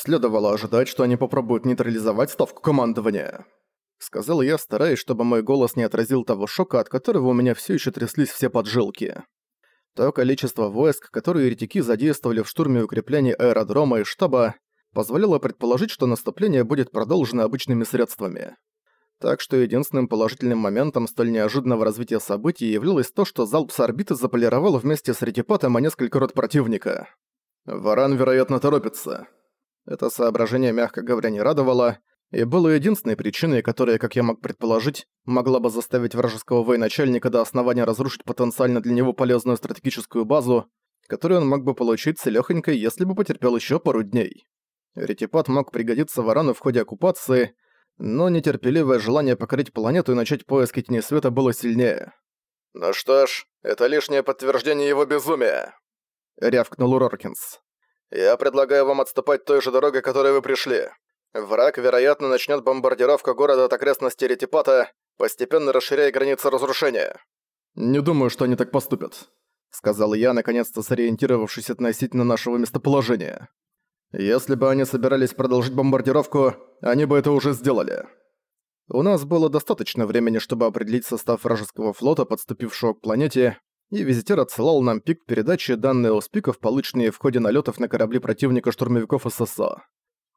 Следовало ожидать, что они попробуют нейтрализовать ставку командования. Сказал я, стараясь, чтобы мой голос не отразил того шока, от которого у меня все еще тряслись все поджилки. То количество войск, которые еретики задействовали в штурме укреплений аэродрома и штаба, позволяло предположить, что наступление будет продолжено обычными средствами. Так что единственным положительным моментом столь неожиданного развития событий являлось то, что залп с орбиты заполировал вместе с ретипатом несколько рот противника. Варан, вероятно, торопится. Это соображение, мягко говоря, не радовало, и было единственной причиной, которая, как я мог предположить, могла бы заставить вражеского военачальника до основания разрушить потенциально для него полезную стратегическую базу, которую он мог бы получить целёхонько, если бы потерпел ещё пару дней. Ретипат мог пригодиться Варану в ходе оккупации, но нетерпеливое желание покорить планету и начать поиски Тени Света было сильнее. «Ну что ж, это лишнее подтверждение его безумия», — рявкнул Роркинс. «Я предлагаю вам отступать той же дорогой, которой вы пришли. Враг, вероятно, начнет бомбардировку города от окрестностей Ретипата, постепенно расширяя границы разрушения». «Не думаю, что они так поступят», — сказал я, наконец-то сориентировавшись относительно нашего местоположения. «Если бы они собирались продолжить бомбардировку, они бы это уже сделали». У нас было достаточно времени, чтобы определить состав вражеского флота, подступившего к планете, и визитер отсылал нам пик передачи данные спиков, полученные в ходе налетов на корабли противника штурмовиков ССО.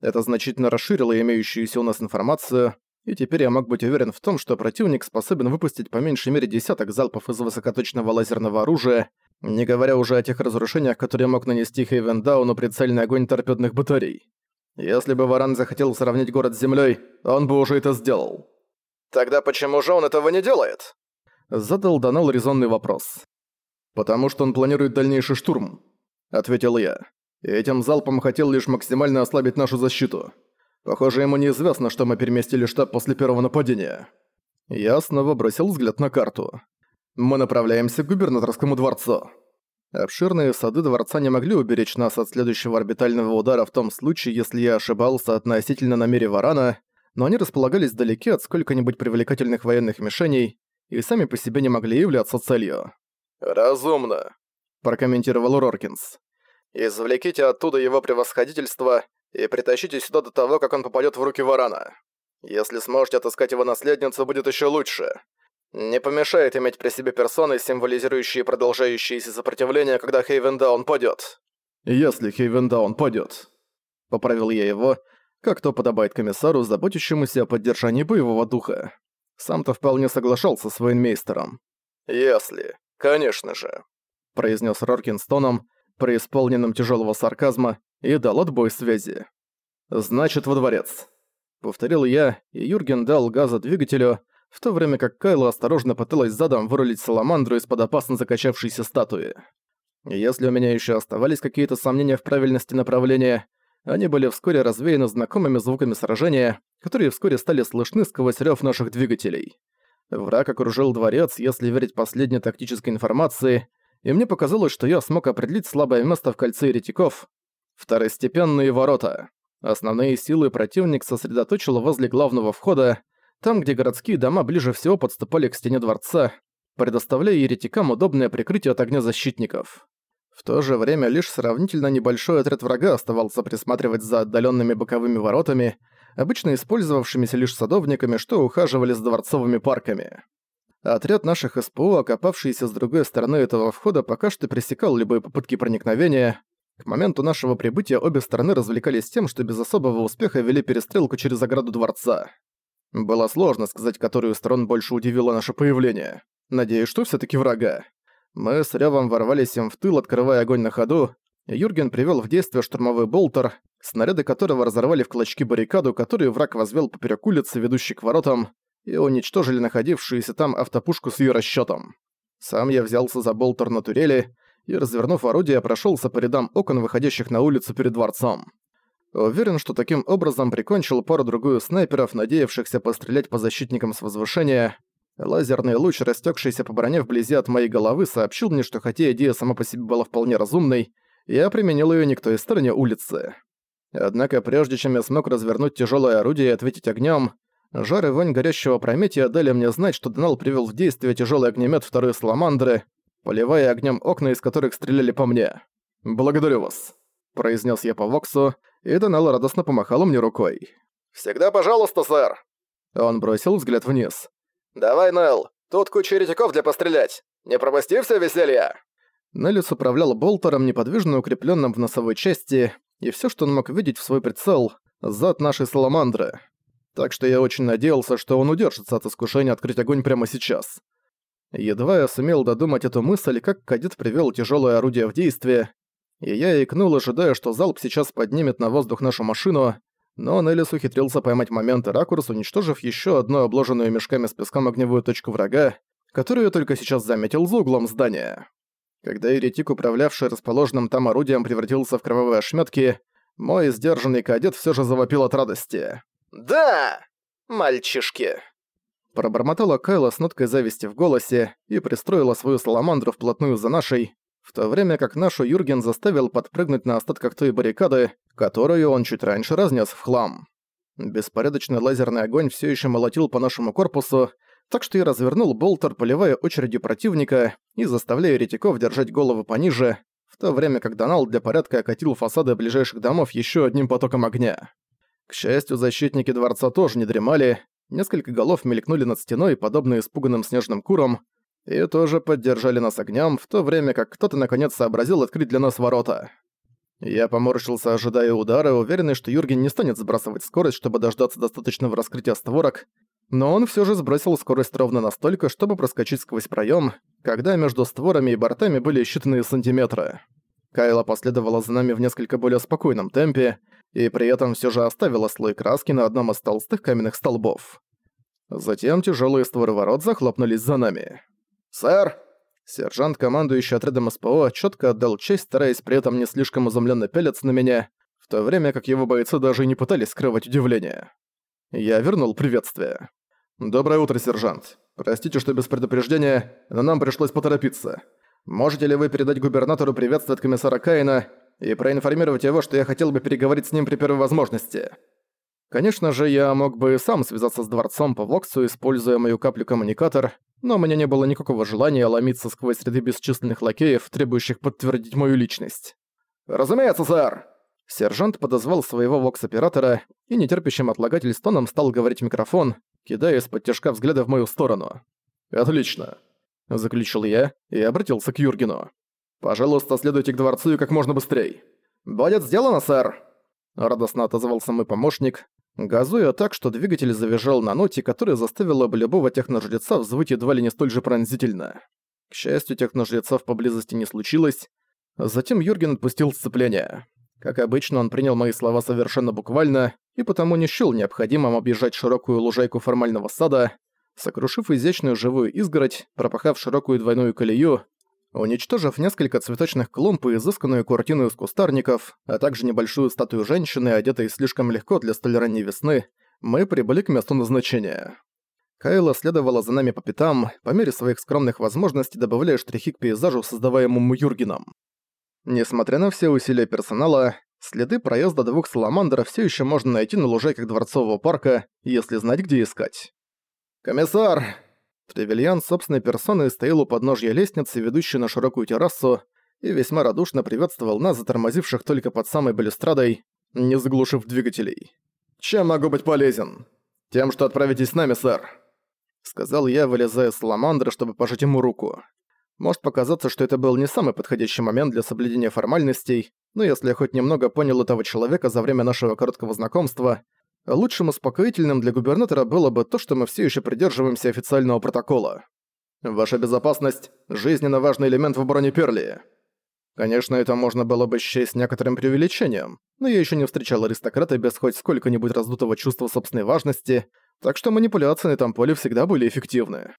Это значительно расширило имеющуюся у нас информацию, и теперь я мог быть уверен в том, что противник способен выпустить по меньшей мере десяток залпов из высокоточного лазерного оружия, не говоря уже о тех разрушениях, которые мог нанести Хейвендауну прицельный огонь торпедных батарей. Если бы Варан захотел сравнять город с землей, он бы уже это сделал. «Тогда почему же он этого не делает?» Задал Донал резонный вопрос. «Потому что он планирует дальнейший штурм», — ответил я и этим залпом хотел лишь максимально ослабить нашу защиту. Похоже, ему неизвестно, что мы переместили штаб после первого нападения. Я снова бросил взгляд на карту. Мы направляемся к губернаторскому дворцу. Обширные сады дворца не могли уберечь нас от следующего орбитального удара в том случае, если я ошибался относительно намере Варана, но они располагались вдалеке от сколько-нибудь привлекательных военных мишеней и сами по себе не могли являться целью. «Разумно», – прокомментировал Роркинс. Извлеките оттуда его превосходительство и притащите сюда до того, как он попадет в руки Варана. Если сможете отыскать его наследницу, будет еще лучше. Не помешает иметь при себе персоны, символизирующие продолжающееся сопротивление, когда Хейвендаун падет. Если Хейвендаун падет, поправил я его, как то подобает комиссару, заботящемуся о поддержании боевого духа. Сам-то вполне соглашался с военмейстером. «Если, конечно же», — произнес Роркин с тоном, преисполненным тяжелого сарказма, и дал отбой связи. «Значит, во дворец», — повторил я, и Юрген дал газа двигателю, в то время как Кайла осторожно пыталась задом вырулить саламандру из-под опасно закачавшейся статуи. Если у меня еще оставались какие-то сомнения в правильности направления, они были вскоре развеяны знакомыми звуками сражения, которые вскоре стали слышны сквозь рёв наших двигателей. Враг окружил дворец, если верить последней тактической информации, и мне показалось, что я смог определить слабое место в кольце еретиков. Второстепенные ворота. Основные силы противник сосредоточил возле главного входа, там, где городские дома ближе всего подступали к стене дворца, предоставляя еретикам удобное прикрытие от огня защитников. В то же время лишь сравнительно небольшой отряд врага оставался присматривать за отдаленными боковыми воротами, обычно использовавшимися лишь садовниками, что ухаживали за дворцовыми парками. Отряд наших СПО, окопавшийся с другой стороны этого входа, пока что пресекал любые попытки проникновения. К моменту нашего прибытия обе стороны развлекались тем, что без особого успеха вели перестрелку через ограду дворца. Было сложно сказать, которую сторон больше удивило наше появление. Надеюсь, что все таки врага. Мы с ревом ворвались им в тыл, открывая огонь на ходу. Юрген привел в действие штурмовой болтер, снаряды которого разорвали в клочки баррикаду, которую враг возвел поперек улицы, ведущей к воротам, и уничтожили находившуюся там автопушку с ее расчетом. Сам я взялся за болтер на турели и, развернув орудие, прошелся по рядам окон, выходящих на улицу перед дворцом. Уверен, что таким образом прикончил пару-другую снайперов, надеявшихся пострелять по защитникам с возвышения. Лазерный луч, растекшийся по броне вблизи от моей головы, сообщил мне, что хотя идея сама по себе была вполне разумной, я применил ее не к той стороне улицы. Однако прежде чем я смог развернуть тяжелое орудие и ответить огнем, Жар и вонь горящего прометия дали мне знать, что Донал привел в действие тяжелый огнемет второй Саламандры, поливая огнем окна, из которых стреляли по мне. «Благодарю вас», — произнес я по Воксу, и Донал радостно помахал мне рукой. «Всегда пожалуйста, сэр!» Он бросил взгляд вниз. «Давай, Нелл, тут куча ретиков для пострелять. Не пропусти все веселье!» Неллис управлял болтером, неподвижно укрепленным в носовой части, и все, что он мог видеть в свой прицел — зад нашей саламандры. Так что я очень надеялся, что он удержится от искушения открыть огонь прямо сейчас. Едва я сумел додумать эту мысль, как кадет привел тяжелое орудие в действие, и я икнул, ожидая, что залп сейчас поднимет на воздух нашу машину, но Неллис ухитрился поймать момент и ракурс, уничтожив еще одну обложенную мешками с песком огневую точку врага, которую я только сейчас заметил за углом здания. Когда еретик, управлявший расположенным там орудием, превратился в кровавые ошметки, мой сдержанный кадет все же завопил от радости. «Да! Мальчишки!» Пробормотала Кайла с ноткой зависти в голосе и пристроила свою саламандру вплотную за нашей, в то время как нашу Юрген заставил подпрыгнуть на остатках той баррикады, которую он чуть раньше разнес в хлам. Беспорядочный лазерный огонь все еще молотил по нашему корпусу, так что я развернул болтер, поливая очередью противника и заставляя ретиков держать голову пониже, в то время как Донал для порядка окатил фасады ближайших домов еще одним потоком огня. К счастью, защитники дворца тоже не дремали, несколько голов мелькнули над стеной, подобно испуганным снежным курам, и тоже поддержали нас огнем, в то время как кто-то наконец сообразил открыть для нас ворота. Я поморщился, ожидая удара, уверенный, что Юрген не станет сбрасывать скорость, чтобы дождаться достаточного раскрытия створок, но он все же сбросил скорость ровно настолько, чтобы проскочить сквозь проем, когда между створами и бортами были считанные сантиметры. Кайла последовала за нами в несколько более спокойном темпе, и при этом все же оставила слой краски на одном из толстых каменных столбов. Затем тяжелые створы ворот захлопнулись за нами. «Сэр!» Сержант, командующий отрядом СПО, четко отдал честь, стараясь при этом не слишком изумленно пялиться на меня, в то время как его бойцы даже и не пытались скрывать удивление. Я вернул приветствие. «Доброе утро, сержант. Простите, что без предупреждения, но нам пришлось поторопиться. Можете ли вы передать губернатору приветствие от комиссара Каина и проинформировать его, что я хотел бы переговорить с ним при первой возможности?» Конечно же, я мог бы сам связаться с дворцом по Воксу, используя мою каплю-коммуникатор, но у меня не было никакого желания ломиться сквозь ряды бесчисленных лакеев, требующих подтвердить мою личность. «Разумеется, сэр!» Сержант подозвал своего вокс-оператора и нетерпящим отлагательств тоном стал говорить в микрофон, кидая из-под тяжка взгляда в мою сторону. «Отлично», — заключил я и обратился к Юргену. «Пожалуйста, следуйте к дворцу и как можно быстрее». «Будет сделано, сэр!» Радостно отозвался мой помощник, газуя так, что двигатель завизжал на ноте, которая заставила бы любого техножреца взвыть едва ли не столь же пронзительно. К счастью, техножрецов поблизости не случилось. Затем Юрген отпустил сцепление. Как обычно, он принял мои слова совершенно буквально, и потому не счёл необходимым объезжать широкую лужайку формального сада, сокрушив изящную живую изгородь, пропахав широкую двойную колею, уничтожив несколько цветочных клумб и изысканную картину из кустарников, а также небольшую статую женщины, одетой слишком легко для столь ранней весны, мы прибыли к месту назначения. Кайла следовала за нами по пятам, по мере своих скромных возможностей добавляя штрихи к пейзажу, создаваемому Юргеном. Несмотря на все усилия персонала, следы проезда двух саламандров все еще можно найти на лужайках Дворцового парка, если знать, где искать. «Комиссар!» Тревельян собственной персоной стоял у подножья лестницы, ведущей на широкую террасу, и весьма радушно приветствовал нас, затормозивших только под самой балюстрадой, не заглушив двигателей. «Чем могу быть полезен?» «Тем, что отправитесь с нами, сэр», — сказал я, вылезая с саламандры, чтобы пожать ему руку. Может показаться, что это был не самый подходящий момент для соблюдения формальностей, но если я хоть немного понял этого человека за время нашего короткого знакомства, лучшим успокоительным для губернатора было бы то, что мы все еще придерживаемся официального протокола. Ваша безопасность – жизненно важный элемент в обороне Перли. Конечно, это можно было бы счесть некоторым преувеличением, но я еще не встречал аристократа без хоть сколько-нибудь раздутого чувства собственной важности, так что манипуляции на этом поле всегда были эффективны.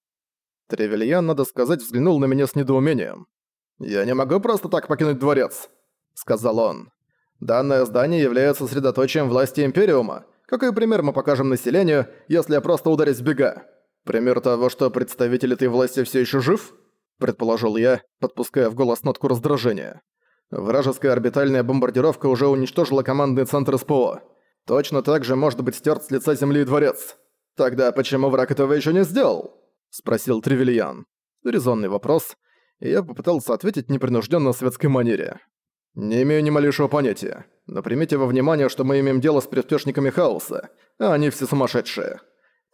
Тревельян, надо сказать, взглянул на меня с недоумением. «Я не могу просто так покинуть дворец», — сказал он. «Данное здание является средоточием власти Империума. Какой пример мы покажем населению, если я просто ударюсь бега? Пример того, что представитель этой власти все еще жив?» предположил я, подпуская в голос нотку раздражения. Вражеская орбитальная бомбардировка уже уничтожила командный центр СПО. Точно так же может быть стерт с лица Земли и дворец. Тогда почему враг этого еще не сделал? Спросил Тревельян. Резонный вопрос, и я попытался ответить непринужденно в светской манере. «Не имею ни малейшего понятия. но примите во внимание, что мы имеем дело с приспешниками хаоса, а они все сумасшедшие.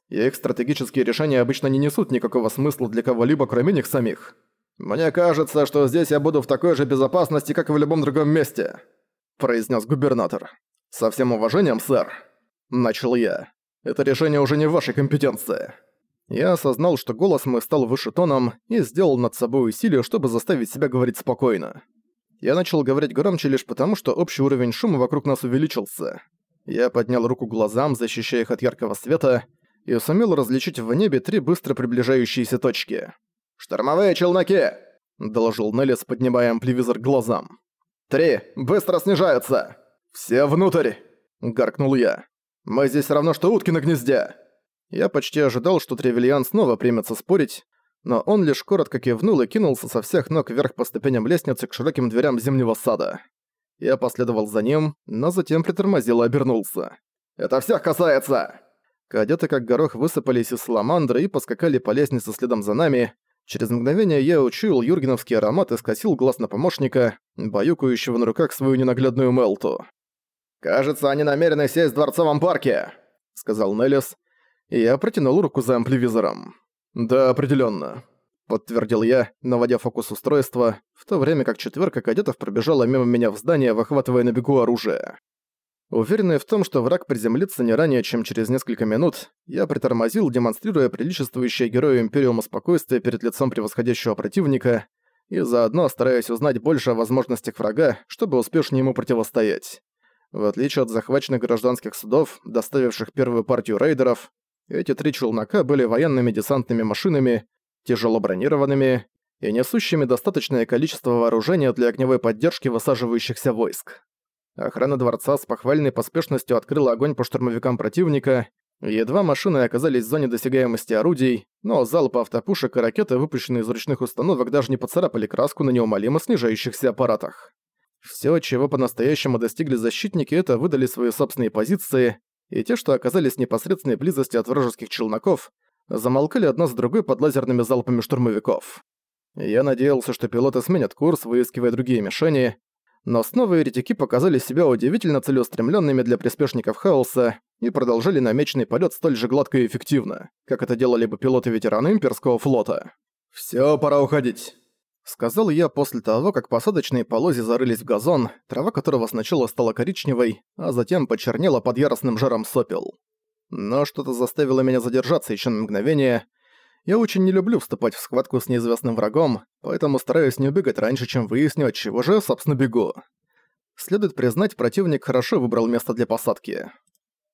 И их стратегические решения обычно не несут никакого смысла для кого-либо, кроме них самих. Мне кажется, что здесь я буду в такой же безопасности, как и в любом другом месте», – произнес губернатор. «Со всем уважением, сэр», – начал я. «Это решение уже не в вашей компетенции». Я осознал, что голос мой стал выше тоном и сделал над собой усилие, чтобы заставить себя говорить спокойно. Я начал говорить громче лишь потому, что общий уровень шума вокруг нас увеличился. Я поднял руку глазам, защищая их от яркого света, и сумел различить в небе три быстро приближающиеся точки. «Штормовые челноки!» — доложил Неллис, поднимая ампливизор к глазам. «Три! Быстро снижаются!» «Все внутрь!» — гаркнул я. «Мы здесь равно что утки на гнезде!» Я почти ожидал, что Тревельян снова примется спорить, но он лишь коротко кивнул и кинулся со всех ног вверх по ступеням лестницы к широким дверям зимнего сада. Я последовал за ним, но затем притормозил и обернулся. «Это всех касается!» Кадеты как горох высыпались из саламандры и поскакали по лестнице следом за нами. Через мгновение я учуял юргеновский аромат и скосил глаз на помощника, баюкающего на руках свою ненаглядную Мелту. «Кажется, они намерены сесть в Дворцовом парке», — сказал Неллис, я протянул руку за ампливизором. «Да, определенно, подтвердил я, наводя фокус устройства, в то время как четверка кадетов пробежала мимо меня в здание, выхватывая на бегу оружие. Уверенный в том, что враг приземлится не ранее, чем через несколько минут, я притормозил, демонстрируя приличествующее герою Империума спокойствие перед лицом превосходящего противника и заодно стараясь узнать больше о возможностях врага, чтобы успешнее ему противостоять. В отличие от захваченных гражданских судов, доставивших первую партию рейдеров, эти три челнока были военными десантными машинами, тяжело бронированными и несущими достаточное количество вооружения для огневой поддержки высаживающихся войск. Охрана дворца с похвальной поспешностью открыла огонь по штурмовикам противника, едва машины оказались в зоне досягаемости орудий, но залпы автопушек и ракеты, выпущенные из ручных установок, даже не поцарапали краску на неумолимо снижающихся аппаратах. Всё, чего по-настоящему достигли защитники, это выдали свои собственные позиции, и те, что оказались в непосредственной близости от вражеских челноков, замолкали одна с другой под лазерными залпами штурмовиков. Я надеялся, что пилоты сменят курс, выискивая другие мишени, но снова еретики показали себя удивительно целеустремленными для приспешников хаоса и продолжили намеченный полет столь же гладко и эффективно, как это делали бы пилоты-ветераны имперского флота. Все, пора уходить», — сказал я после того, как посадочные полози зарылись в газон, трава которого сначала стала коричневой, а затем почернела под яростным жаром сопел. Но что-то заставило меня задержаться еще на мгновение. Я очень не люблю вступать в схватку с неизвестным врагом, поэтому стараюсь не убегать раньше, чем выясню, от чего же я, собственно, бегу. Следует признать, противник хорошо выбрал место для посадки.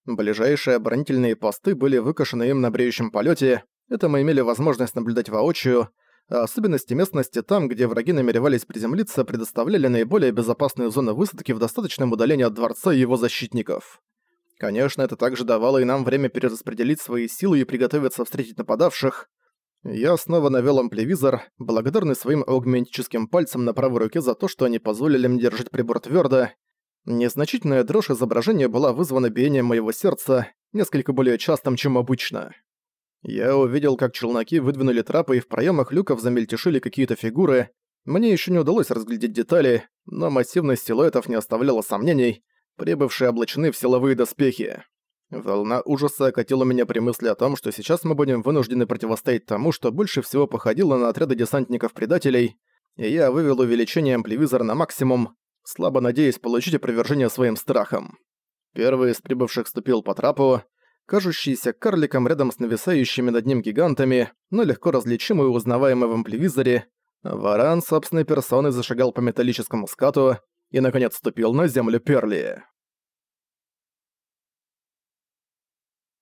Ближайшие оборонительные посты были выкашены им на бреющем полете. это мы имели возможность наблюдать воочию, особенности местности там, где враги намеревались приземлиться, предоставляли наиболее безопасную зону высадки в достаточном удалении от дворца и его защитников. Конечно, это также давало и нам время перераспределить свои силы и приготовиться встретить нападавших. Я снова навёл ампливизор, благодарный своим аугментическим пальцем на правой руке за то, что они позволили мне держать прибор твёрдо. Незначительная дрожь изображения была вызвана биением моего сердца, несколько более частым, чем обычно. Я увидел, как челноки выдвинули трапы и в проёмах люков замельтешили какие-то фигуры. Мне ещё не удалось разглядеть детали, но массивность силуэтов не оставляла сомнений, прибывшие облачены в силовые доспехи. Волна ужаса окатила меня при мысли о том, что сейчас мы будем вынуждены противостоять тому, что больше всего походило на отряды десантников-предателей, и я вывел увеличение ампливизора на максимум, слабо надеясь получить опровержение своим страхом. Первый из прибывших ступил по трапу, кажущийся карликом рядом с нависающими над ним гигантами, но легко различимый и узнаваемый в ампливизоре, Варан собственной персоной зашагал по металлическому скату и, наконец, ступил на землю Перли.